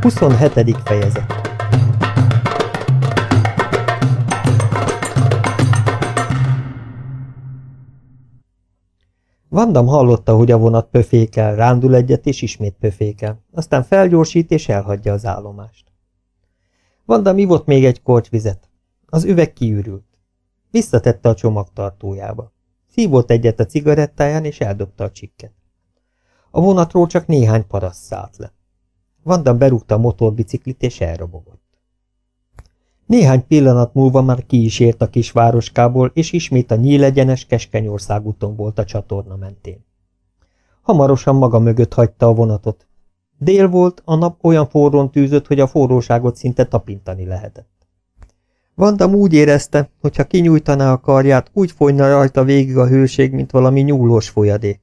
27. fejezet Vandam hallotta, hogy a vonat pöfékel, rándul egyet és ismét pöfékel, aztán felgyorsít és elhagyja az állomást. Vandam ivott még egy korty. Az üveg kiürült. Visszatette a csomagtartójába. Szívott egyet a cigarettáján és eldobta a csikket. A vonatról csak néhány paraszt szállt le. Vandam berúgta a motorbiciklit és elrobogott. Néhány pillanat múlva már ki is ért a kisvároskából, és ismét a nyílegyenes Keskenyország úton volt a csatorna mentén. Hamarosan maga mögött hagyta a vonatot. Dél volt, a nap olyan forrón tűzött, hogy a forróságot szinte tapintani lehetett. Vandam úgy érezte, hogy ha kinyújtaná a karját, úgy folyna rajta végig a hőség, mint valami nyúlós folyadék.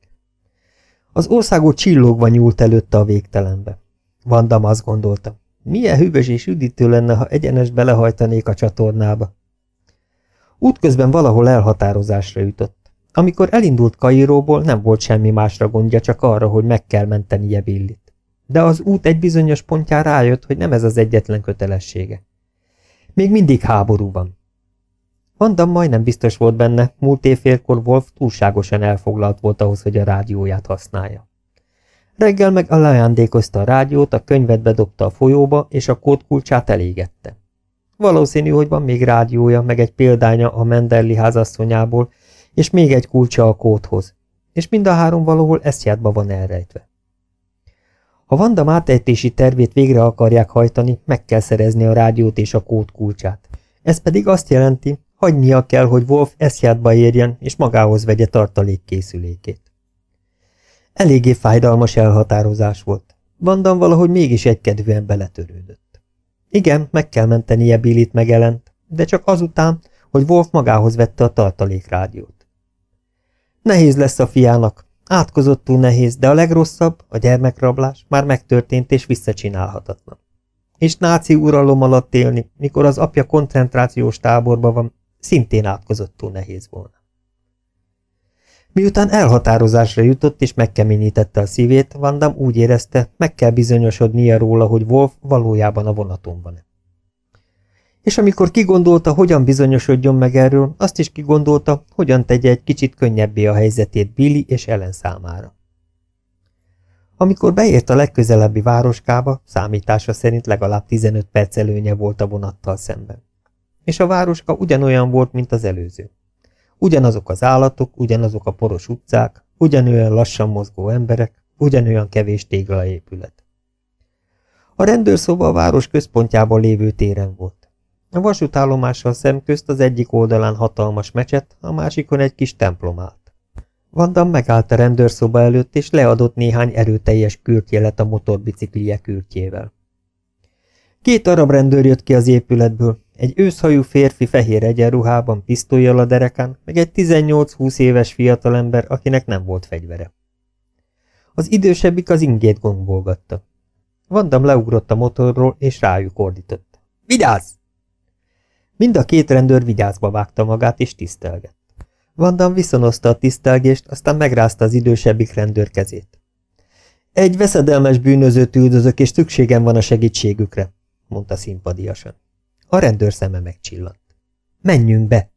Az országot csillogva nyúlt előtte a végtelenbe. Vandam azt gondolta, milyen hűvös és üdítő lenne, ha egyenes belehajtanék a csatornába. Útközben valahol elhatározásra jutott. Amikor elindult Kairóból, nem volt semmi másra gondja, csak arra, hogy meg kell mentenie Billit. De az út egy bizonyos pontján rájött, hogy nem ez az egyetlen kötelessége. Még mindig háború van. Vandam majdnem biztos volt benne, múlt évfélkor Wolf túlságosan elfoglalt volt ahhoz, hogy a rádióját használja. Reggel meg ajándékozta a rádiót, a könyvet bedobta a folyóba, és a kódkulcsát elégette. Valószínű, hogy van még rádiója, meg egy példánya a Menderli házasszonyából, és még egy kulcsa a kódhoz, és mind a három valahol eszjátba van elrejtve. Ha Vanda átejtési tervét végre akarják hajtani, meg kell szerezni a rádiót és a kód kulcsát. Ez pedig azt jelenti, hagynia kell, hogy Wolf eszjátba érjen, és magához vegye tartalékkészülékét. Eléggé fájdalmas elhatározás volt. Vandan valahogy mégis egykedvűen beletörődött. Igen, meg kell mentenie Billit megelent, de csak azután, hogy Wolf magához vette a tartalékrádiót. Nehéz lesz a fiának, átkozottul nehéz, de a legrosszabb, a gyermekrablás már megtörtént és visszacsinálhatatlan. És náci uralom alatt élni, mikor az apja koncentrációs táborban van, szintén átkozottul nehéz volna. Miután elhatározásra jutott és megkeményítette a szívét, Vandam úgy érezte, meg kell bizonyosodnia róla, hogy Wolf valójában a vonaton van. És amikor kigondolta, hogyan bizonyosodjon meg erről, azt is kigondolta, hogyan tegye egy kicsit könnyebbé a helyzetét Billy és Ellen számára. Amikor beért a legközelebbi városkába, számítása szerint legalább 15 perc előnye volt a vonattal szemben. És a városka ugyanolyan volt, mint az előző. Ugyanazok az állatok, ugyanazok a poros utcák, ugyanolyan lassan mozgó emberek, ugyanolyan kevés épület. A rendőrszoba a város központjában lévő téren volt. A vasútállomással szemközt az egyik oldalán hatalmas mecset, a másikon egy kis templom állt. Vandam megállt a rendőrszoba előtt, és leadott néhány erőteljes kürtjelet a motorbiciklije kürtjével. Két arab rendőr jött ki az épületből, egy őszhajú férfi fehér egyenruhában, pisztolyjal a derekán, meg egy 18-20 éves fiatalember, akinek nem volt fegyvere. Az idősebbik az ingét gombolgatta. Vandam leugrott a motorról, és rájuk ordított. Vigyázz! Mind a két rendőr vigyázba vágta magát, és tisztelgett. Vandam viszonozta a tisztelgést, aztán megrázta az idősebbik rendőr kezét. Egy veszedelmes bűnözőt üldözök, és szükségem van a segítségükre, mondta szimpadiasan. A rendőr szeme megcsillant. Menjünk be!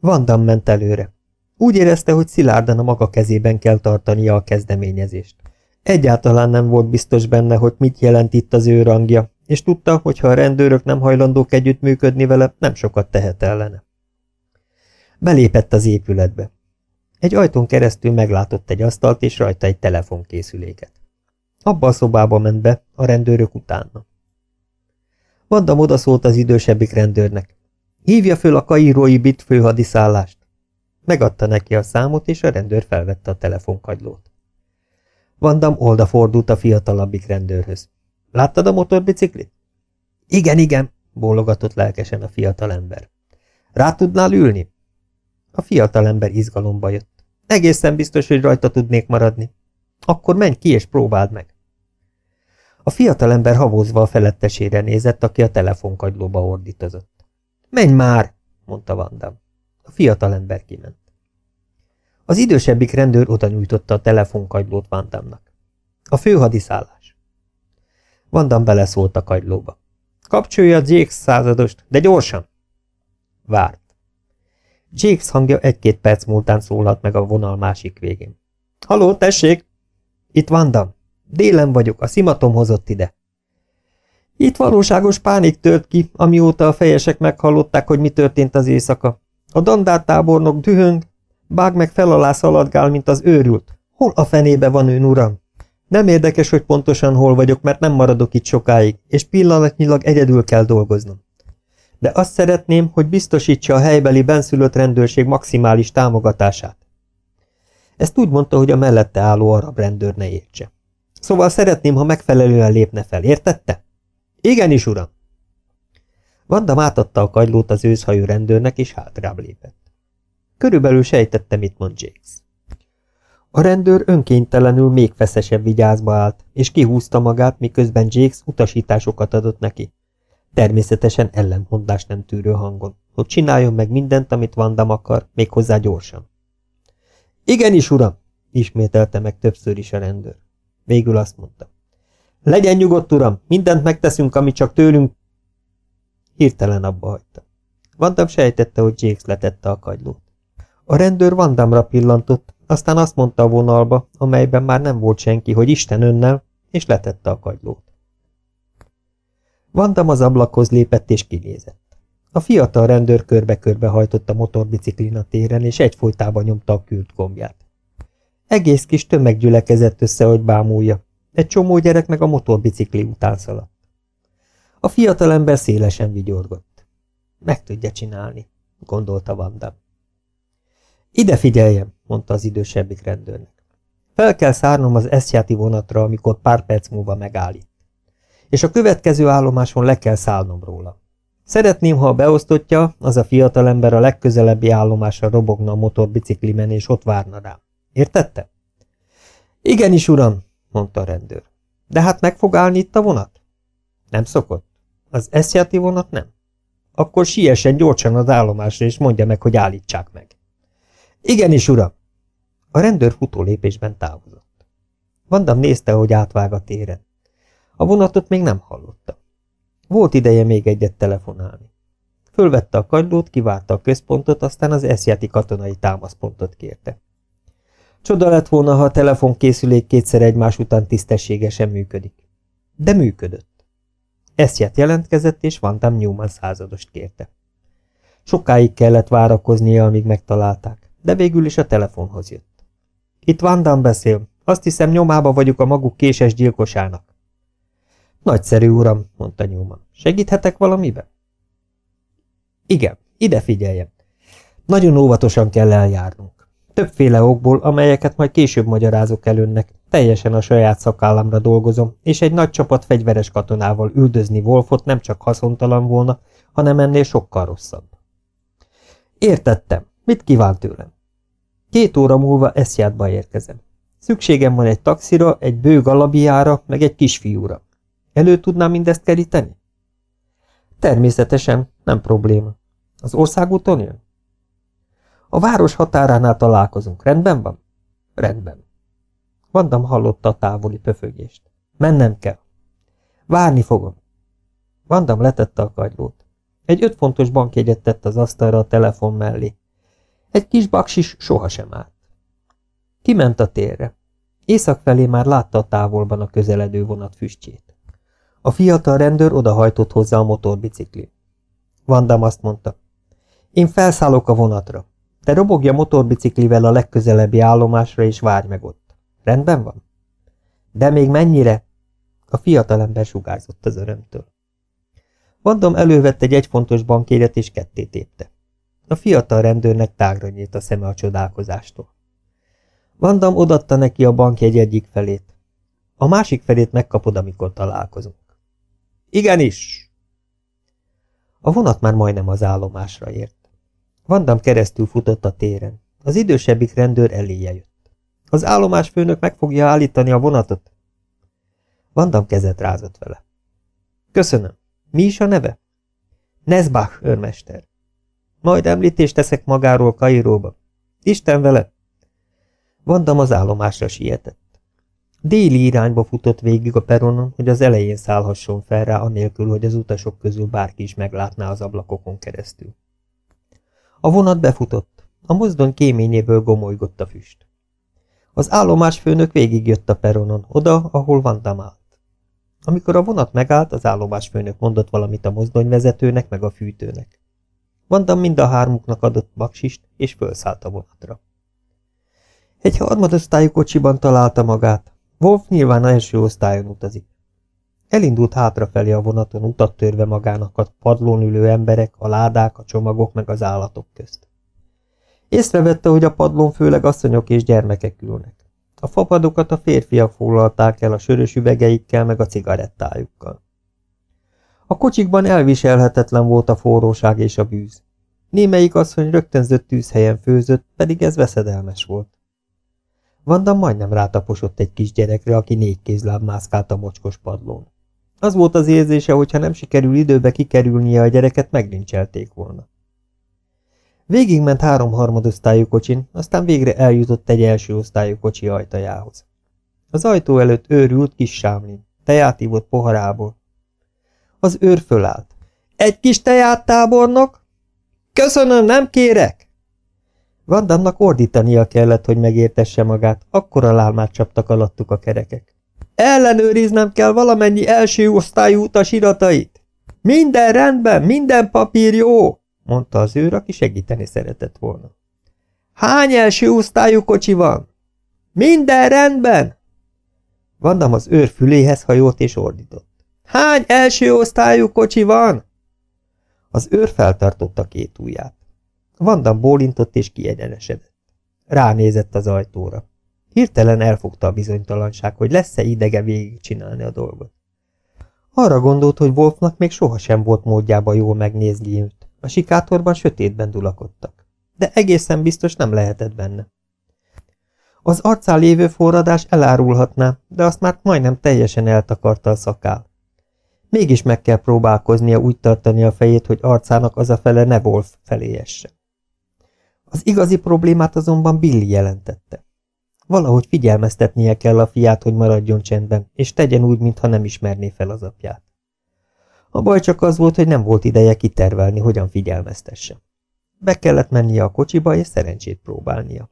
Vandam ment előre. Úgy érezte, hogy szilárdan a maga kezében kell tartania a kezdeményezést. Egyáltalán nem volt biztos benne, hogy mit jelent itt az ő rangja, és tudta, hogy ha a rendőrök nem hajlandók együttműködni vele, nem sokat tehet ellene. Belépett az épületbe. Egy ajtón keresztül meglátott egy asztalt, és rajta egy telefonkészüléket. Abba a szobába ment be, a rendőrök utána. Vandam odaszólt az idősebbik rendőrnek. Hívja föl a kairói bit főhadiszállást. Megadta neki a számot, és a rendőr felvette a telefonkagylót. Vandam oldafordult a fiatalabbik rendőrhöz. Láttad a motorbiciklit? Igen, igen, bólogatott lelkesen a fiatalember. Rá tudnál ülni? A fiatalember izgalomba jött. Egészen biztos, hogy rajta tudnék maradni. Akkor menj ki és próbáld meg. A fiatalember havózva a felettesére nézett, aki a telefonkagylóba ordítozott. Menj már, mondta Vandam. A fiatalember kiment. Az idősebbik rendőr oda nyújtotta a telefonkagylót Vandamnak. A főhadiszállás. Vandam beleszólt a kagylóba. Kapcsolja a Jakes századost, de gyorsan! Várt. Jakes hangja egy-két perc múltán szólalt meg a vonal másik végén. Haló, tessék! Itt Vandam. Délen vagyok, a szimatom hozott ide. Itt valóságos pánik tört ki, amióta a fejesek meghallották, hogy mi történt az éjszaka. A dandár tábornok dühöng, Bág meg fel alá szaladgál, mint az őrült. Hol a fenébe van ön, uram? Nem érdekes, hogy pontosan hol vagyok, mert nem maradok itt sokáig, és pillanatnyilag egyedül kell dolgoznom. De azt szeretném, hogy biztosítsa a helybeli benszülött rendőrség maximális támogatását. Ezt úgy mondta, hogy a mellette álló arab rendőr ne értse. Szóval szeretném, ha megfelelően lépne fel, értette? Igenis, uram! Vandam átadta a kagylót az őszhajú rendőrnek, és hátrább lépett. Körülbelül sejtette, mit mond Jakes. A rendőr önkéntelenül még feszesebb vigyázba állt, és kihúzta magát, miközben Jakes utasításokat adott neki. Természetesen ellentmondást nem tűrő hangon, hogy csináljon meg mindent, amit Vandam akar, méghozzá gyorsan. Igenis, uram, ismételte meg többször is a rendőr. Végül azt mondta. Legyen nyugodt, uram, mindent megteszünk, amit csak tőlünk. Hirtelen abba hagyta. Vandam sejtette, hogy Jakes letette a kagylót. A rendőr Vandamra pillantott, aztán azt mondta a vonalba, amelyben már nem volt senki, hogy Isten önnel, és letette a kagylót. Vandam az ablakhoz lépett és kinézett. A fiatal rendőr körbe-körbe hajtott a motorbiciklin a téren, és egyfolytában nyomta a küld gombját. Egész kis tömeg gyülekezett össze, hogy bámulja. Egy csomó gyerek meg a motorbicikli után szaladt. A fiatalember szélesen vigyorgott. Meg tudja csinálni, gondolta Vandam. Ide figyeljem, mondta az idősebbik rendőrnek. Fel kell szárnom az eszjáti vonatra, amikor pár perc múlva megállít. És a következő állomáson le kell szállnom róla. Szeretném, ha a beosztottja, az a fiatalember a legközelebbi állomásra robogna a motorbiciklimen, és ott várna rám. Értette? Igenis, uram, mondta a rendőr. De hát meg fog állni itt a vonat? Nem szokott. Az eszjáti vonat nem. Akkor siessen gyorsan az állomásra, és mondja meg, hogy állítsák meg. Igenis, uram! A rendőr futó lépésben távozott. Vandam nézte, hogy átvág a téren. A vonatot még nem hallotta. Volt ideje még egyet telefonálni. Fölvette a kagylót, kivárta a központot, aztán az eszjáti katonai támaszpontot kérte. Csoda lett volna, ha a telefonkészülék kétszer egymás után tisztességesen működik. De működött. Eszját jelentkezett, és Vandam Newman századost kérte. Sokáig kellett várakoznia, amíg megtalálták de végül is a telefonhoz jött. Itt Vandam beszél, azt hiszem nyomába vagyok a maguk késes gyilkosának. Nagyszerű, uram, mondta Newman. Segíthetek valamiben? Igen, ide figyeljen. Nagyon óvatosan kell eljárnunk. Többféle okból, amelyeket majd később magyarázok el teljesen a saját szakállamra dolgozom, és egy nagy csapat fegyveres katonával üldözni Wolfot nem csak haszontalan volna, hanem ennél sokkal rosszabb. Értettem. Mit kíván tőlem? Két óra múlva eszjátba érkezem. Szükségem van egy taxira, egy bő galabiára, meg egy kisfiúra. Elő tudnám mindezt keríteni? Természetesen, nem probléma. Az országúton jön? A város határánál találkozunk. Rendben van? Rendben. Vandam hallotta a távoli pöfögést. Mennem kell. Várni fogom. Vandam letette a kagylót. Egy öt fontos bankjegyet tett az asztalra a telefon mellé. Egy kis baksis sohasem állt. Kiment a térre. Észak felé már látta a távolban a közeledő vonat füstjét. A fiatal rendőr odahajtott hozzá a motorbicikli. Vandam azt mondta. Én felszállok a vonatra. Te robogj a motorbiciklivel a legközelebbi állomásra, és várj meg ott. Rendben van? De még mennyire? A fiatalember sugárzott az örömtől. Vandam elővett egy egyfontos bankjegyet, és ketté tépte. A fiatal rendőrnek tágra nyílt a szeme a csodálkozástól. Vandam odatta neki a bankjegy egyik felét. A másik felét megkapod, amikor találkozunk. Igenis! A vonat már majdnem az állomásra ért. Vandam keresztül futott a téren. Az idősebbik rendőr eléje jött. Az állomás főnök meg fogja állítani a vonatot? Vandam kezet rázott vele. Köszönöm. Mi is a neve? Nezbach, őrmester. Majd említést teszek magáról Kairóba. Isten vele! Vandam az állomásra sietett. Déli irányba futott végig a peronon, hogy az elején szállhasson fel rá, anélkül, hogy az utasok közül bárki is meglátná az ablakokon keresztül. A vonat befutott. A mozdony kéményéből gomolygott a füst. Az állomásfőnök végigjött a peronon, oda, ahol Vandam állt. Amikor a vonat megállt, az állomásfőnök mondott valamit a mozdonyvezetőnek meg a fűtőnek. Vandam mind a hármuknak adott baksist, és fölszállt a vonatra. Egy harmadosztályú kocsiban találta magát. Wolf nyilván első osztályon utazik. Elindult hátrafelé a vonaton, utat törve magának a padlón ülő emberek, a ládák, a csomagok meg az állatok közt. Észrevette, hogy a padlón főleg asszonyok és gyermekek ülnek. A fapadokat a férfiak foglalták el a sörös üvegeikkel meg a cigarettájukkal. A kocsikban elviselhetetlen volt a forróság és a bűz. Némelyik asszony rögtönzött tűzhelyen főzött, pedig ez veszedelmes volt. Vanda majdnem rátaposott egy kisgyerekre, aki négy kézláb mászkált a mocskos padlón. Az volt az érzése, hogy nem sikerül időbe kikerülnie a gyereket, megrincselték volna. Végigment három harmadosztályú kocsin, aztán végre eljutott egy első osztályú kocsi ajtajához. Az ajtó előtt őrült kis sámlin, teját ívott poharából. Az őr fölállt. Egy kis teját, tábornok? Köszönöm, nem kérek! Vandamnak ordítania kellett, hogy megértesse magát, akkora lálmát csaptak alattuk a kerekek. Ellenőriznem kell valamennyi első osztályú utas iratait. Minden rendben, minden papír jó, mondta az őr, aki segíteni szeretett volna. Hány első osztályú kocsi van? Minden rendben! Vandam az őr füléhez hajolt és ordított. Hány első osztályú kocsi van? Az őr feltartotta két ujját. Vandam bólintott és kiegyenesedett. Ránézett az ajtóra. Hirtelen elfogta a bizonytalanság, hogy lesz-e idege végigcsinálni a dolgot. Arra gondolt, hogy Wolfnak még sohasem volt módjába jól megnézni őt. A sikátorban sötétben dulakodtak. De egészen biztos nem lehetett benne. Az arcán lévő forradás elárulhatná, de azt már majdnem teljesen eltakarta a szakál. Mégis meg kell próbálkoznia úgy tartani a fejét, hogy arcának az a fele ne Wolf felé esse. Az igazi problémát azonban Billy jelentette. Valahogy figyelmeztetnie kell a fiát, hogy maradjon csendben, és tegyen úgy, mintha nem ismerné fel az apját. A baj csak az volt, hogy nem volt ideje kitervelni, hogyan figyelmeztesse. Be kellett mennie a kocsiba, és szerencsét próbálnia.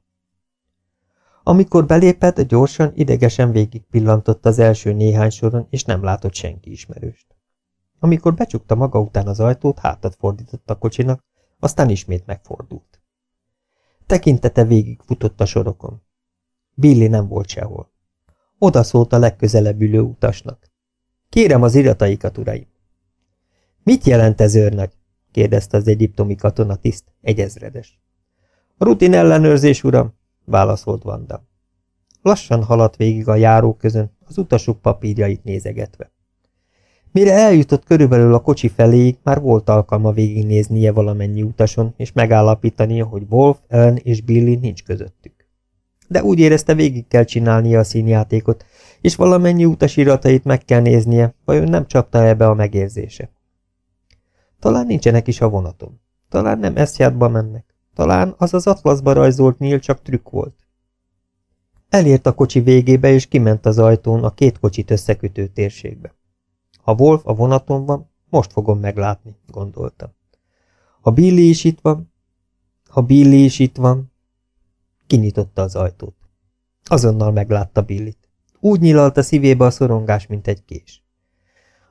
Amikor belépett, gyorsan, idegesen végig pillantott az első néhány soron, és nem látott senki ismerőst. Amikor becsukta maga után az ajtót, hátat fordított a kocsinak, aztán ismét megfordult. Tekintete végig futott a sorokon. Billy nem volt sehol. Oda szólt a legközelebb ülő utasnak. Kérem az irataikat, uraim! Mit jelent ez őrnagy? kérdezte az egyiptomi katonatiszt, egy ezredes. Rutin ellenőrzés, uram, válaszolt Vanda. Lassan haladt végig a járó közön, az utasok papírjait nézegetve. Mire eljutott körülbelül a kocsi feléig, már volt alkalma végignéznie valamennyi utason, és megállapítania, hogy Wolf, Ellen és Billy nincs közöttük. De úgy érezte, végig kell csinálnia a színjátékot, és valamennyi utas iratait meg kell néznie, vajon nem csapta ebbe a megérzése. Talán nincsenek is a vonaton. Talán nem eszjátba mennek. Talán az az atlaszba rajzolt nyíl csak trükk volt. Elért a kocsi végébe, és kiment az ajtón a két kocsit összekötő térségbe. Ha Wolf a vonaton van, most fogom meglátni, gondolta. Ha Billy is itt van, ha Billy is itt van, kinyitotta az ajtót. Azonnal meglátta Billit. Úgy nyilalt a szívébe a szorongás, mint egy kés.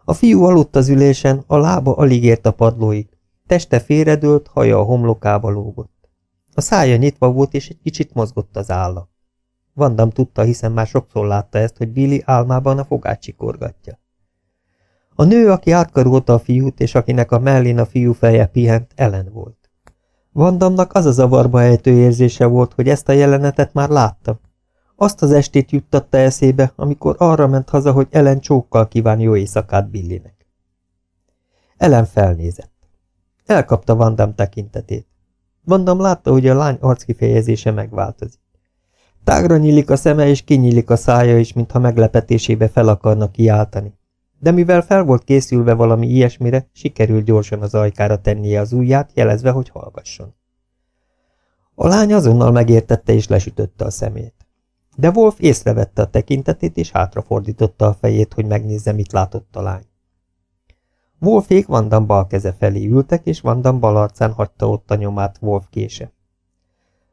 A fiú aludt az ülésen, a lába alig ért a padlóig. Teste félredőlt, haja a homlokába lógott. A szája nyitva volt, és egy kicsit mozgott az álla. Vandam tudta, hiszen már sokszor látta ezt, hogy Billy álmában a fogát csikorgatja. A nő, aki átkarolta a fiút, és akinek a mellén a fiú feje pihent, Ellen volt. Vandamnak az a zavarba ejtő érzése volt, hogy ezt a jelenetet már látta, azt az estét juttatta eszébe, amikor arra ment haza, hogy Ellen csókkal kíván jó éjszakát Billinek. Ellen felnézett. Elkapta Vandam tekintetét. Vandam látta, hogy a lány arckifejezése megváltozik. Tágra nyílik a szeme, és kinyílik a szája is, mintha meglepetésébe fel akarna kiáltani. De mivel fel volt készülve valami ilyesmire, sikerült gyorsan az ajkára tennie az ujját, jelezve, hogy hallgasson. A lány azonnal megértette és lesütötte a szemét. De Wolf észrevette a tekintetét, és hátrafordította a fejét, hogy megnézze, mit látott a lány. Wolfék Vandam bal keze felé ültek, és Vandam bal arcán hagyta ott a nyomát Wolf kése.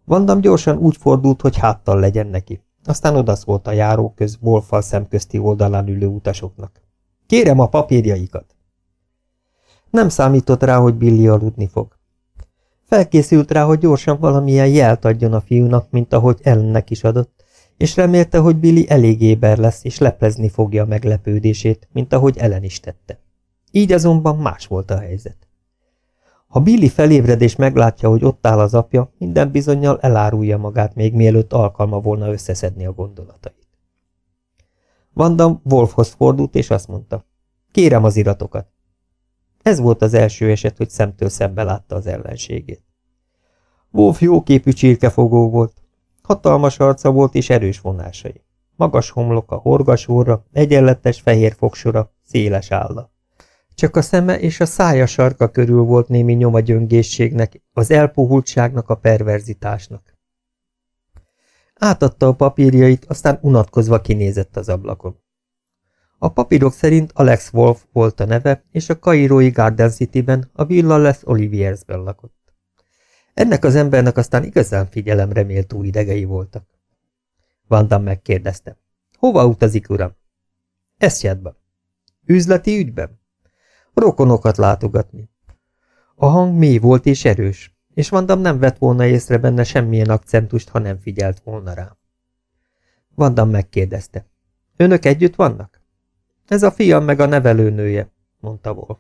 Vandam gyorsan úgy fordult, hogy háttal legyen neki. Aztán odaszólt a járóköz Wolffal szemközti oldalán ülő utasoknak. Kérem a papírjaikat! Nem számított rá, hogy Billy aludni fog. Felkészült rá, hogy gyorsan valamilyen jelt adjon a fiúnak, mint ahogy ellennek is adott, és remélte, hogy Billy elég éber lesz, és leplezni fogja a meglepődését, mint ahogy Ellen is tette. Így azonban más volt a helyzet. Ha Billy felébred és meglátja, hogy ott áll az apja, minden bizonyal elárulja magát, még mielőtt alkalma volna összeszedni a gondolatait. Vandam Wolfhoz fordult, és azt mondta, kérem az iratokat. Ez volt az első eset, hogy szemtől szembe látta az ellenségét. Wolf jóképű csirkefogó volt, hatalmas arca volt és erős vonásai. Magas homloka, horgas orra, egyenletes fehér fogsora, széles álla. Csak a szeme és a szája sarka körül volt némi nyoma gyöngészségnek, az elpuhultságnak, a perverzitásnak. Átadta a papírjait, aztán unatkozva kinézett az ablakon. A papírok szerint Alex Wolf volt a neve, és a kairói Garden City-ben, a Villa Les Oliviersben lakott. Ennek az embernek aztán igazán figyelemre méltó idegei voltak. Vandam megkérdezte. Hova utazik, uram? Eszjádba. Üzleti ügyben? rokonokat látogatni. A hang mély volt és erős, és Vandam nem vett volna észre benne semmilyen akcentust, ha nem figyelt volna rá. Vandam megkérdezte. Önök együtt vannak? Ez a fiam meg a nevelőnője, mondta Wolf.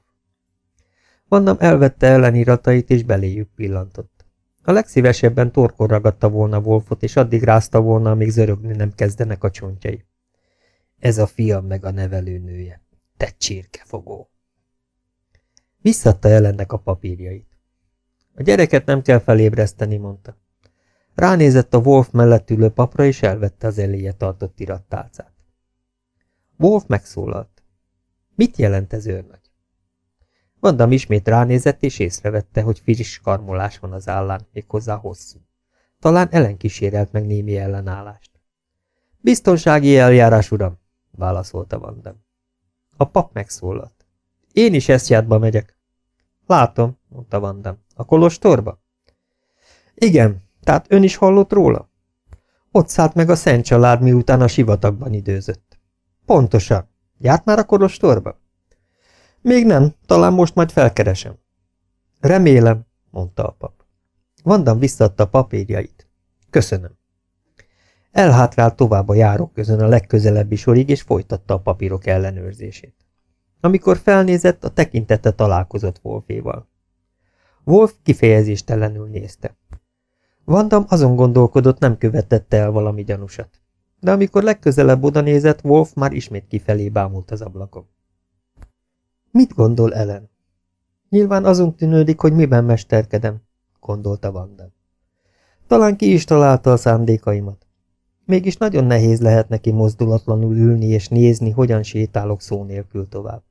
Vandam elvette elleniratait és beléjük pillantott. A legszívesebben torkon ragadta volna Wolfot, és addig rázta volna, amíg zörögni nem kezdenek a csontjai. Ez a fiam meg a nevelőnője. Te csirkefogó! Visszadta ennek a papírjait. A gyereket nem kell felébreszteni, mondta. Ránézett a Wolf mellett ülő papra, és elvette az eléje tartott irattálcát. Wolf megszólalt. Mit jelent ez őrnagy? Vandam ismét ránézett, és észrevette, hogy friss karmolás van az állán, méghozzá hosszú. Talán ellen kísérelt meg némi ellenállást. Biztonsági eljárás, uram, válaszolta Vandam. A pap megszólalt. Én is eszjátba megyek. Látom, mondta Vandam. A kolostorba? Igen, tehát ön is hallott róla? Ott szállt meg a Szent család, miután a sivatagban időzött. Pontosan. Járt már a kolostorba? Még nem, talán most majd felkeresem. Remélem, mondta a pap. Vandam visszadta a papírjait. Köszönöm. Elhátrált tovább a járók közön a legközelebbi sorig, és folytatta a papírok ellenőrzését. Amikor felnézett, a tekintete találkozott Wolféval. Wolf kifejezéstelenül nézte. Vandam azon gondolkodott, nem követette el valami gyanúsat. De amikor legközelebb oda nézett, Wolf már ismét kifelé bámult az ablakon. Mit gondol Ellen? Nyilván azon tűnődik, hogy miben mesterkedem, gondolta Vandam. Talán ki is találta a szándékaimat. Mégis nagyon nehéz lehet neki mozdulatlanul ülni és nézni, hogyan sétálok szó nélkül tovább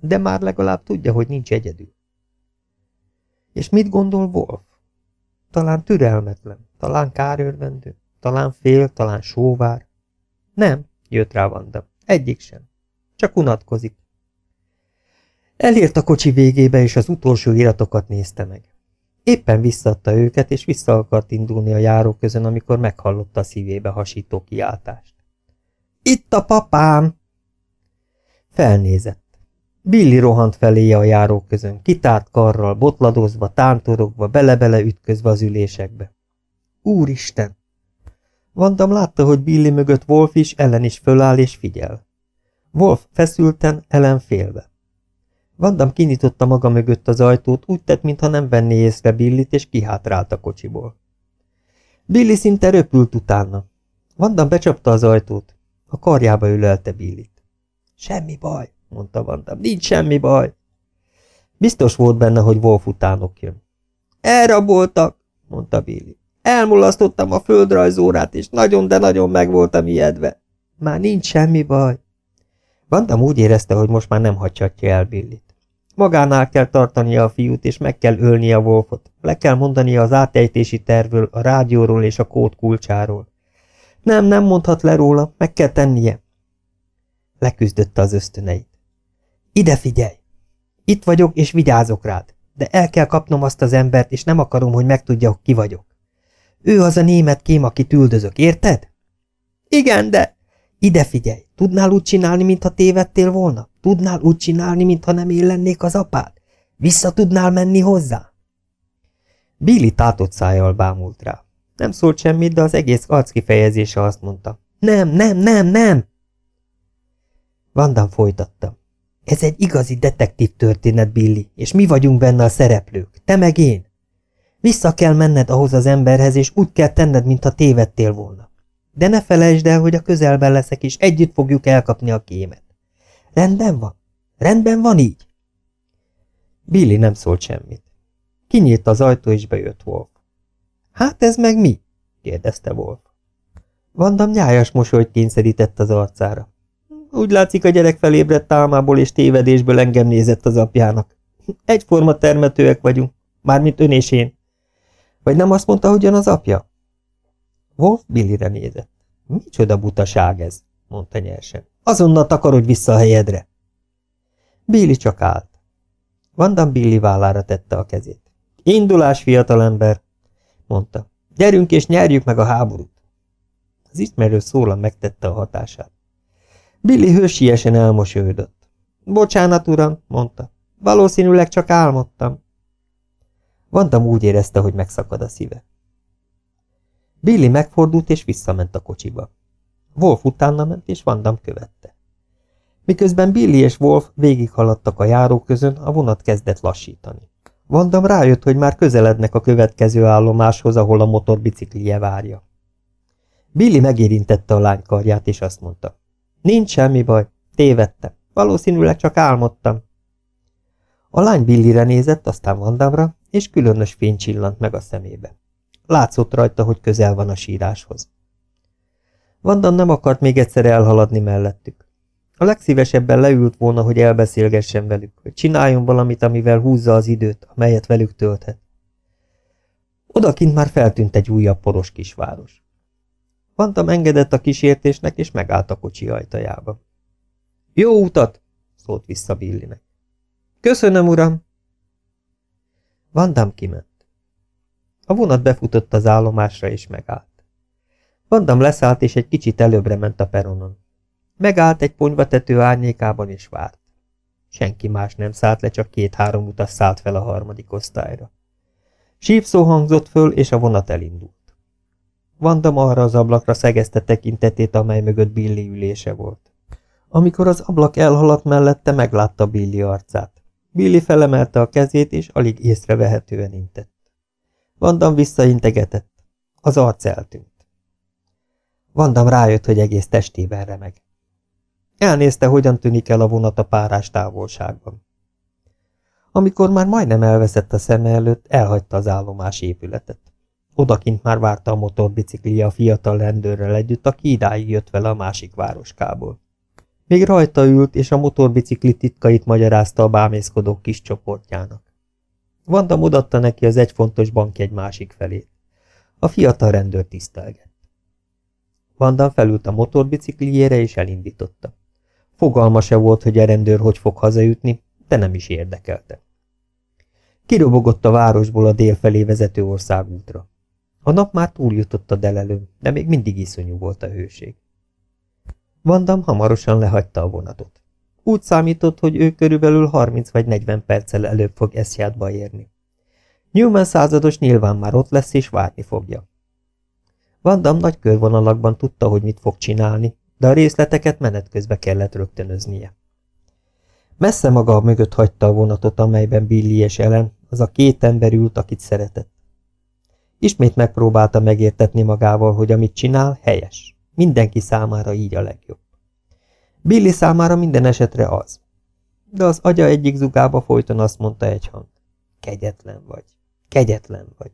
de már legalább tudja, hogy nincs egyedül. És mit gondol Wolf? Talán türelmetlen, talán kárőrvendő, talán fél, talán sóvár. Nem, jött rá Vanda, egyik sem. Csak unatkozik. Elért a kocsi végébe, és az utolsó iratokat nézte meg. Éppen visszadta őket, és vissza akart indulni a járó közön, amikor meghallotta a szívébe hasító kiáltást. Itt a papám! Felnézett. Billy rohant feléje a járók közön, kitárt karral, botladozva, tántorogva, bele-bele ütközve az ülésekbe. Úristen! Vandam látta, hogy Billy mögött Wolf is, ellen is föláll és figyel. Wolf feszülten, ellen félve. Vandam kinyitotta maga mögött az ajtót, úgy tett, mintha nem venné észre Billit, és kihátrált a kocsiból. Billy szinte röpült utána. Vandam becsapta az ajtót. A karjába ülelte Billit. Semmi baj, mondta Vandam. Nincs semmi baj. Biztos volt benne, hogy Wolf utánok jön. Elraboltak, mondta Billy. Elmulasztottam a földrajzórát, és nagyon, de nagyon meg voltam ijedve. Már nincs semmi baj. Vandam úgy érezte, hogy most már nem hagyhatja el Billit. Magánál kell tartania a fiút, és meg kell ölnie a Wolfot. Le kell mondania az átejtési tervről, a rádióról és a kód kulcsáról. Nem, nem mondhat le róla, meg kell tennie. Leküzdötte az ösztöneit. Ide figyelj! Itt vagyok, és vigyázok rád, de el kell kapnom azt az embert, és nem akarom, hogy megtudja, ki vagyok. Ő az a német kém, akit üldözök, érted? Igen, de... Ide figyelj, tudnál úgy csinálni, mintha tévedtél volna? Tudnál úgy csinálni, mintha nem én lennék az apád? Vissza tudnál menni hozzá? Billy tátott szájjal bámult rá. Nem szólt semmit, de az egész arc kifejezése azt mondta. Nem, nem, nem, nem! Vandam folytatta. Ez egy igazi detektív történet, Billy, és mi vagyunk benne a szereplők, te meg én. Vissza kell menned ahhoz az emberhez, és úgy kell tenned, mintha tévedtél volna. De ne felejtsd el, hogy a közelben leszek, és együtt fogjuk elkapni a kémet. Rendben van? Rendben van így? Billy nem szólt semmit. Kinyílt az ajtó, és bejött Wolf. Hát ez meg mi? kérdezte Wolf. Vandam nyájas mosolyt kényszerített az arcára. Úgy látszik, a gyerek felébredt álmából és tévedésből engem nézett az apjának. Egyforma termetőek vagyunk, mármint ön és én. Vagy nem azt mondta, hogy az apja? Wolf Billyre nézett. Micsoda butaság ez, mondta nyersen. Azonnal takarodj vissza a helyedre. Billy csak állt. Vandam Billy vállára tette a kezét. Indulás, fiatalember, mondta. Gyerünk és nyerjük meg a háborút. Az ismerő szólam megtette a hatását. Billy hősiesen elmosolyodott. Bocsánat, uram, mondta. Valószínűleg csak álmodtam. Vandam úgy érezte, hogy megszakad a szíve. Billy megfordult és visszament a kocsiba. Wolf utána ment, és Vandam követte. Miközben Billy és Wolf végighaladtak a járóközön, a vonat kezdett lassítani. Vandam rájött, hogy már közelednek a következő állomáshoz, ahol a motorbiciklije várja. Billy megérintette a lány karját, és azt mondta. Nincs semmi baj, tévedtem. Valószínűleg csak álmodtam. A lány Billyre nézett, aztán Vandamra, és különös fény csillant meg a szemébe. Látszott rajta, hogy közel van a síráshoz. Vandam nem akart még egyszer elhaladni mellettük. A legszívesebben leült volna, hogy elbeszélgessen velük, hogy csináljon valamit, amivel húzza az időt, amelyet velük tölthet. Odakint már feltűnt egy újabb poros kisváros. Vantam engedett a kísértésnek, és megállt a kocsi ajtajába. Jó utat! szólt vissza Billinek. Köszönöm, uram! Vandam kiment. A vonat befutott az állomásra, és megállt. Vandam leszállt, és egy kicsit előbbre ment a peronon. Megállt egy ponyvatető árnyékában, és várt. Senki más nem szállt le, csak két-három utas szállt fel a harmadik osztályra. Sípszó hangzott föl, és a vonat elindult. Vandam arra az ablakra szegezte tekintetét, amely mögött Billy ülése volt. Amikor az ablak elhaladt mellette, meglátta Billy arcát. Billy felemelte a kezét, és alig észrevehetően intett. Vandam visszaintegetett. Az arc eltűnt. Vandam rájött, hogy egész testében remeg. Elnézte, hogyan tűnik el a vonat a párás távolságban. Amikor már majdnem elveszett a szeme előtt, elhagyta az állomás épületet. Odakint már várta a motorbiciklija a fiatal rendőrrel együtt, aki idáig jött vele a másik városkából. Még rajta ült, és a motorbicikli titkait magyarázta a bámészkodók kis csoportjának. Vanda mudatta neki az egyfontos bankjegy másik felét. A fiatal rendőr tisztelgett. Vanda felült a motorbicikliére és elindította. Fogalma se volt, hogy a rendőr hogy fog hazajutni, de nem is érdekelte. Kirobogott a városból a dél felé vezető országútra. A nap már túljutott a delelőn, de még mindig iszonyú volt a hőség. Vandam hamarosan lehagyta a vonatot. Úgy számított, hogy ő körülbelül 30 vagy 40 perccel előbb fog eszjátba érni. Newman százados nyilván már ott lesz és várni fogja. Vandam nagy körvonalakban tudta, hogy mit fog csinálni, de a részleteket menet közbe kellett rögtönöznie. Messze maga mögött hagyta a vonatot, amelyben Billy és Ellen, az a két ember ült, akit szeretett. Ismét megpróbálta megértetni magával, hogy amit csinál, helyes. Mindenki számára így a legjobb. Billy számára minden esetre az. De az agya egyik zugába folyton azt mondta egy hang. Kegyetlen vagy, kegyetlen vagy.